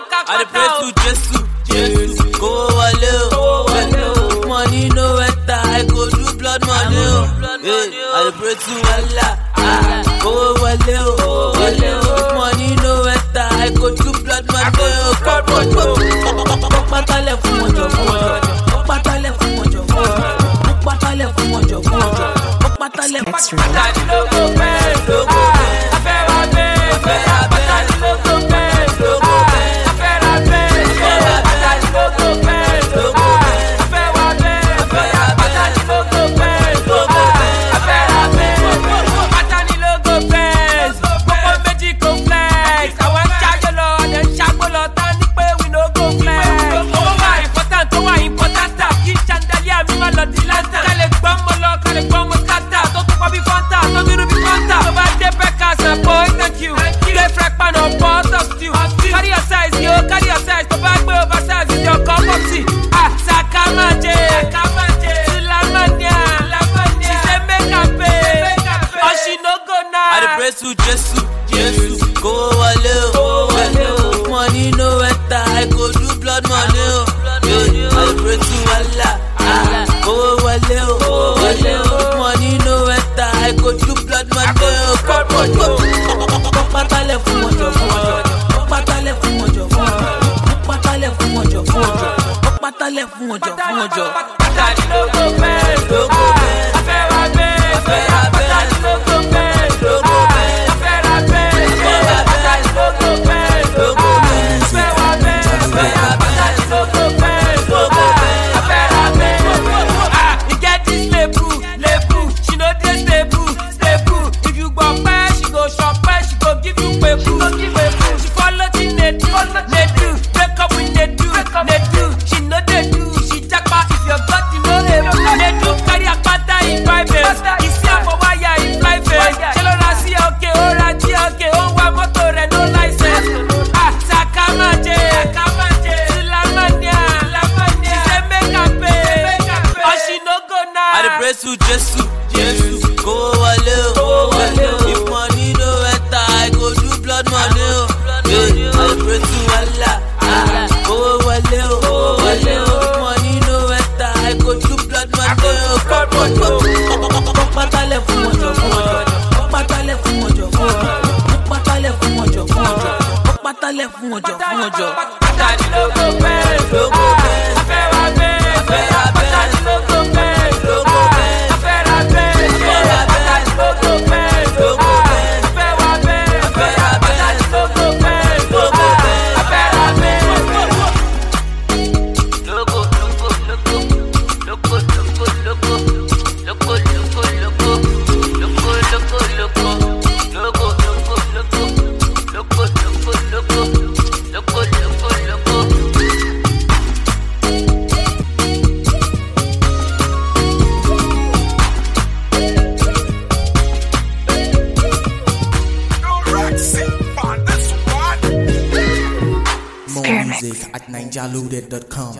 I dey pray to Jesu, Jesu, kó wọlé o. Money no enter, I go do blood money. Hey, I dey pray to Allah, ah, kó wọlé o. Money no enter, I go do blood money o. Pátálẹ̀ fún ọjọ́ fún ọjọ́. Pátálẹ̀ fún ọjọ́ fún ọjọ́. Pátálẹ̀ fún ọjọ́ fún ọjọ́. Pátálẹ̀ fún ọjọ́ fún ọjọ́. Now. I dey pray to Jesu, Jesu, kó wọlé o. Money no enter, I go do blood money. Yeah, I pray to Allah, ah, kó wọlé o. Money no enter, I go do blood money. Pátálẹ̀ fún ọjọ́ fún ọjọ́. Pátálẹ̀ fún ọjọ́ fún ọjọ́. Pátálẹ̀ fún ọjọ́ fún ọjọ́. Pátálẹ̀ fún ọjọ́ fún ọjọ́. Pátálì lógo bẹ́ẹ̀, Lógo bẹ́ẹ̀. afẹ́ ra bẹ́ẹ̀, Afẹ́ ra bẹ́ẹ̀. Pátálì lógo bẹ́ẹ̀, now. I dey pray to Jesu, Jesu, kó wọlé o. If money no enter, I go do blood money o. Yeah, I pray to Allah, ah, kó wọlé o. If money no enter, I go do blood money o. Pátálẹ̀ fún ọjọ́ fún ọjọ́. Pátálẹ̀ fún ọjọ́ fún ọjọ́. Pátálẹ̀ fún ọjọ́ fún ọjọ́. Pátálẹ̀ fún ọjọ́ fún ọjọ́. Music at ninjaloaded.com.